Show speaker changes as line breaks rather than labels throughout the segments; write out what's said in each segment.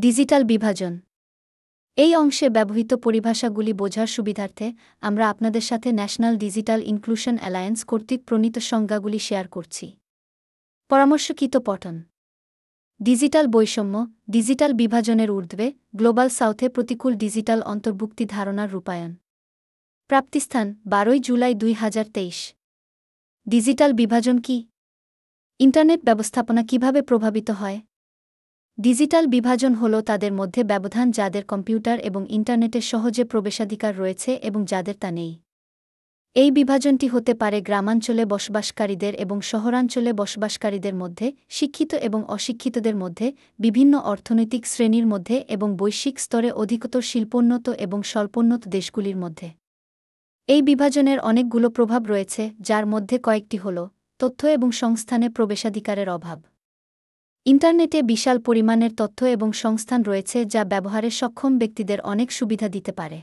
Digital বিভাজন। এই অংশে ব্যবহৃত পরিভাষাগুলি বোঝার সুবিধার্থে আমরা আপনাদের সাথে ন্যাশনাল ডিজিটাল ইনক্লুশন অ্যালায়েন্স কর্তৃক প্রণীত সংজ্ঞাগুলি শেয়ার করছি। পরামর্শকৃত পঠন। ডিজিটাল বৈষম্য, ডিজিটাল বিভাজনের ঊর্ধ্বে গ্লোবাল সাউথে প্রতিকূল ডিজিটাল অন্তর্ভুক্তি ধারণার রূপায়ণ। প্রাপ্তিস্থান, বারোই জুলাই দুই হাজার তেইশ। ডিজিটাল বিভাজন কি? ইন্টারনেট ব্যবস্থাপনা কীভাবে প্রভাবিত হয়? ডিজিটাল বিভাজন হল তাদের মধ্যে ব্যবধান যাদের কম্পিউটার এবং ইন্টারনেটে সহজে প্রবেশাধিকার রয়েছে এবং যাদের তা নেই। এই বিভাজনটি হতে পারে গ্রামাঞ্চলে বসবাসকারীদের এবং শহরাঞ্চলে বসবাসকারীদের মধ্যে, শিক্ষিত এবং অশিক্ষিতদের মধ্যে, বিভিন্ন অর্থনৈতিক শ্রেণির মধ্যে এবং বৈশ্বিক স্তরে অধিকতর শিল্পোন্নত এবং স্বল্পোন্নত দেশগুলির মধ্যে। এই বিভাজনের অনেকগুলো প্রভাব রয়েছে, যার মধ্যে কয়েকটি হল তথ্য এবং সংস্থানে প্রবেশাধিকারের অভাব। ইন্টারনেটে বিশাল পরিমাণের তথ্য এবং সংস্থান রয়েছে যা ব্যবহারে সক্ষম ব্যক্তিদের অনেক সুবিধা দিতে পারে।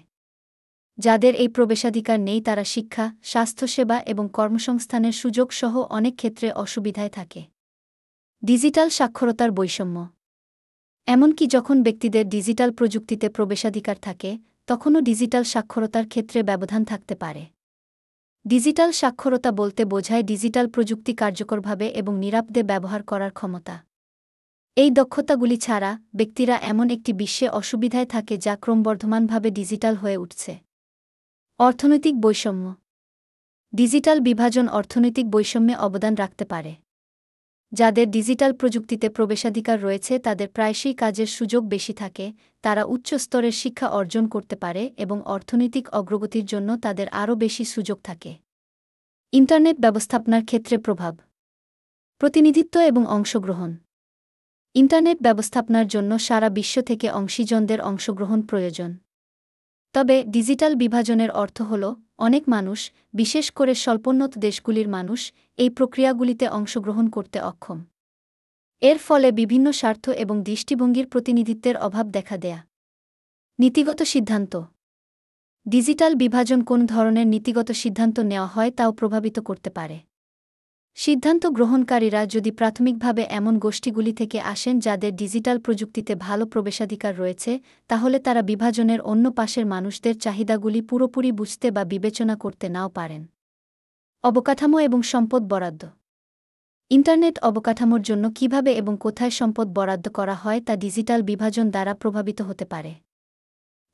যাদের এই প্রবেশাধিকার নেই, তারা শিক্ষা, স্বাস্থ্যসেবা এবং কর্মসংস্থানের সুযোগ সহ অনেক ক্ষেত্রে অসুবিধায় থাকে। ডিজিটাল সাক্ষরতার বৈষম্য। এমনকি যখন ব্যক্তিদের ডিজিটাল প্রযুক্তিতে প্রবেশাধিকার থাকে, তখনও ডিজিটাল সাক্ষরতার ক্ষেত্রে ব্যবধান থাকতে পারে। ডিজিটাল সাক্ষরতা বলতে বোঝায় ডিজিটাল প্রযুক্তি কার্যকরভাবে এবং নিরাপদে ব্যবহার করার ক্ষমতা। এই দক্ষতাগুলি ছাড়া ব্যক্তিরা এমন একটি বিশ্বে অসুবিধায় থাকে যা ক্রমবর্ধমানভাবে ডিজিটাল হয়ে উঠছে। অর্থনৈতিক বৈষম্য। ডিজিটাল বিভাজন অর্থনৈতিক বৈষম্যে অবদান রাখতে পারে। যাদের ডিজিটাল প্রযুক্তিতে প্রবেশাধিকার রয়েছে, তাদের প্রায়শই কাজের সুযোগ বেশি থাকে, তারা উচ্চ স্তরের শিক্ষা অর্জন করতে পারে এবং অর্থনৈতিক অগ্রগতির জন্য তাদের আরও বেশি সুযোগ থাকে। ইন্টারনেট ব্যবস্থাপনার ক্ষেত্রে প্রভাব। প্রতিনিধিত্ব এবং অংশগ্রহণ। ইন্টারনেট ব্যবস্থাপনার জন্য সারা বিশ্ব থেকে অংশীজনদের অংশগ্রহণ প্রয়োজন। তবে ডিজিটাল বিভাজনের অর্থ হল, অনেক মানুষ, বিশেষ করে স্বল্পোন্নত দেশগুলির মানুষ, এই প্রক্রিয়াগুলিতে অংশগ্রহণ করতে অক্ষম। এর ফলে বিভিন্ন স্বার্থ এবং দৃষ্টিভঙ্গির প্রতিনিধিত্বের অভাব দেখা দেয়া। নীতিগত সিদ্ধান্ত। ডিজিটাল বিভাজন কোন ধরনের নীতিগত সিদ্ধান্ত নেওয়া হয় তাও প্রভাবিত করতে পারে। সিদ্ধান্ত গ্রহণকারীরা যদি প্রাথমিকভাবে এমন গোষ্ঠীগুলি থেকে আসেন যাদের ডিজিটাল প্রযুক্তিতে ভালো প্রবেশাধিকার রয়েছে, তাহলে তারা বিভাজনের অন্য পাশের মানুষদের চাহিদাগুলি পুরোপুরি বুঝতে বা বিবেচনা করতে নাও পারেন। অবকাঠামো এবং সম্পদ বরাদ্দ। ইন্টারনেট অবকাঠামোর জন্য কীভাবে এবং কোথায় সম্পদ বরাদ্দ করা হয় তা ডিজিটাল বিভাজন দ্বারা প্রভাবিত হতে পারে।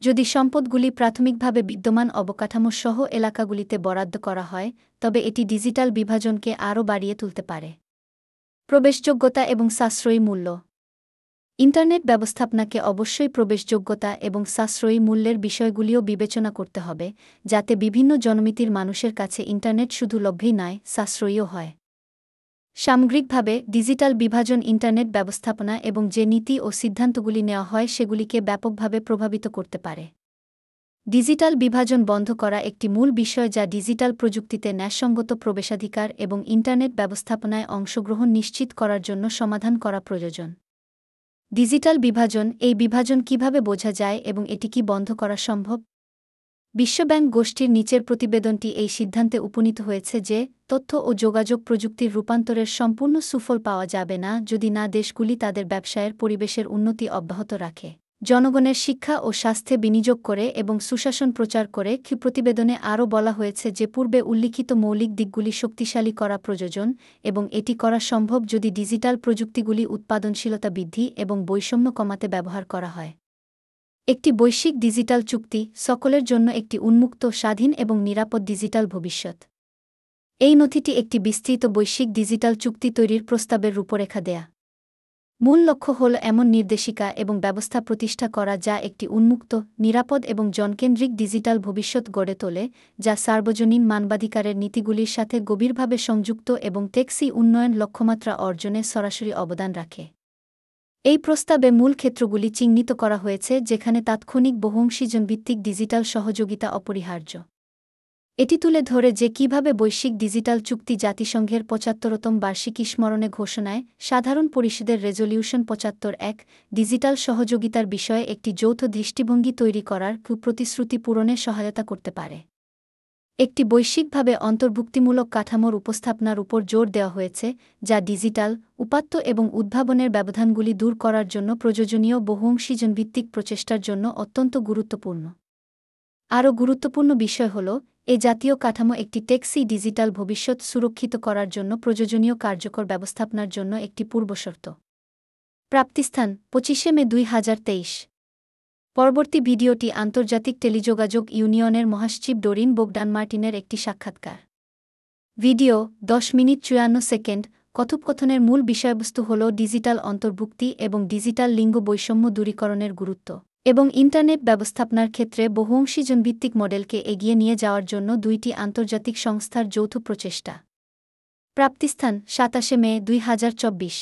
যদি সম্পদগুলি প্রাথমিকভাবে বিদ্যমান অবকাঠামো সহ এলাকাগুলিতে বরাদ্দ করা হয়, তবে এটি ডিজিটাল বিভাজনকে আরও বাড়িয়ে তুলতে পারে। প্রবেশযোগ্যতা এবং সাশ্রয়ী মূল্য। ইন্টারনেট ব্যবস্থাপনাকে অবশ্যই প্রবেশযোগ্যতা এবং সাশ্রয়ী মূল্যের বিষয়গুলিও বিবেচনা করতে হবে, যাতে বিভিন্ন জনমিতির মানুষের কাছে ইন্টারনেট শুধু লভ্যই নয়, সাশ্রয়ীও হয়। সামগ্রিকভাবে ডিজিটাল বিভাজন ইন্টারনেট ব্যবস্থাপনা এবং যে নীতি ও সিদ্ধান্তগুলি নেওয়া হয় সেগুলিকে ব্যাপকভাবে প্রভাবিত করতে পারে। ডিজিটাল বিভাজন বন্ধ করা একটি মূল বিষয় যা ডিজিটাল প্রযুক্তিতে ন্যায়সঙ্গত প্রবেশাধিকার এবং ইন্টারনেট ব্যবস্থাপনায় অংশগ্রহণ নিশ্চিত করার জন্য সমাধান করা প্রয়োজন। ডিজিটাল বিভাজন, এই বিভাজন কীভাবে বোঝা যায় এবং এটি কি বন্ধ করা সম্ভব? বিশ্বব্যাংক গোষ্ঠীর নিচের প্রতিবেদনটি এই সিদ্ধান্তে উপনীত হয়েছে যে, তথ্য ও যোগাযোগ প্রযুক্তির রূপান্তরের সম্পূর্ণ সুফল পাওয়া যাবে না যদি না দেশগুলি তাদের ব্যবসায়ের পরিবেশের উন্নতি অব্যাহত রাখে। জনগণের শিক্ষা ও স্বাস্থ্যে বিনিয়োগ করে এবং সুশাসন প্রচার করে কি প্রতিবেদনে আরও বলা হয়েছে যে, পূর্বে উল্লিখিত মৌলিক দিকগুলি শক্তিশালী করা প্রয়োজন এবং এটি করা সম্ভব যদি ডিজিটাল প্রযুক্তিগুলি উৎপাদনশীলতা বৃদ্ধি এবং বৈষম্য কমাতে ব্যবহার করা হয়। একটি বৈশ্বিক ডিজিটাল চুক্তি সকলের জন্য একটি উন্মুক্ত, স্বাধীন এবং নিরাপদ ডিজিটাল ভবিষ্যৎ। এই নথিটি একটি বিস্তৃত বৈশ্বিক ডিজিটাল চুক্তি তৈরির প্রস্তাবের রূপরেখা দেয়া। মূল লক্ষ্য হল এমন নির্দেশিকা এবং ব্যবস্থা প্রতিষ্ঠা করা যা একটি উন্মুক্ত, নিরাপদ এবং জনকেন্দ্রিক ডিজিটাল ভবিষ্যৎ গড়ে তোলে, যা সার্বজনীন মানবাধিকারের নীতিগুলির সাথে গভীরভাবে সংযুক্ত এবং টেক্সি উন্নয়ন লক্ষ্যমাত্রা অর্জনে সরাসরি অবদান রাখে। এই প্রস্তাবে মূল ক্ষেত্রগুলি চিহ্নিত করা হয়েছে, যেখানে তাৎক্ষণিক বহুংশীজন ভিত্তিক ডিজিটাল সহযোগিতা অপরিহার্য। এটি তুলে ধরে যে কীভাবে বৈশ্বিক ডিজিটাল চুক্তি জাতিসংঘের পঁচাত্তরতম বার্ষিকী স্মরণে ঘোষণায় সাধারণ পরিষদের রেজলিউশন পঁচাত্তর এক ডিজিটাল সহযোগিতার বিষয়ে একটি যৌথ দৃষ্টিভঙ্গি তৈরি করার কুপ্রতিশ্রুতি পূরণে সহায়তা করতে পারে। একটি বৈশ্বিকভাবে অন্তর্ভুক্তিমূলক কাঠামোর উপস্থাপনার উপর জোর দেওয়া হয়েছে, যা ডিজিটাল, উপাত্ত এবং উদ্ভাবনের ব্যবধানগুলি দূর করার জন্য প্রয়োজনীয় বহুঅংশীজনভিত্তিক প্রচেষ্টার জন্য অত্যন্ত গুরুত্বপূর্ণ। আরও গুরুত্বপূর্ণ বিষয় হল, এ জাতীয় কাঠামো একটি টেক্সি ডিজিটাল ভবিষ্যৎ সুরক্ষিত করার জন্য প্রয়োজনীয় কার্যকর ব্যবস্থাপনার জন্য একটি পূর্বশর্ত। প্রাপ্তিস্থান, পঁচিশে মে দুই হাজার তেইশ। পরবর্তী ভিডিওটি আন্তর্জাতিক টেলিযোগাযোগ ইউনিয়নের মহাসচিব ডোরিন বোগডান মার্টিনের একটি সাক্ষাৎকার। ভিডিও, দশ মিনিট চুয়ান্ন সেকেন্ড, কথোপকথনের মূল বিষয়বস্তু হল ডিজিটাল অন্তর্ভুক্তি এবং ডিজিটাল লিঙ্গ বৈষম্য দূরীকরণের গুরুত্ব এবং ইন্টারনেট ব্যবস্থাপনার ক্ষেত্রে বহুঅংশীজনভিত্তিক মডেলকে এগিয়ে নিয়ে যাওয়ার জন্য দুইটি আন্তর্জাতিক সংস্থার যৌথ প্রচেষ্টা। প্রাপ্তিস্থান, সাতাশে মে, দুই হাজার চব্বিশ।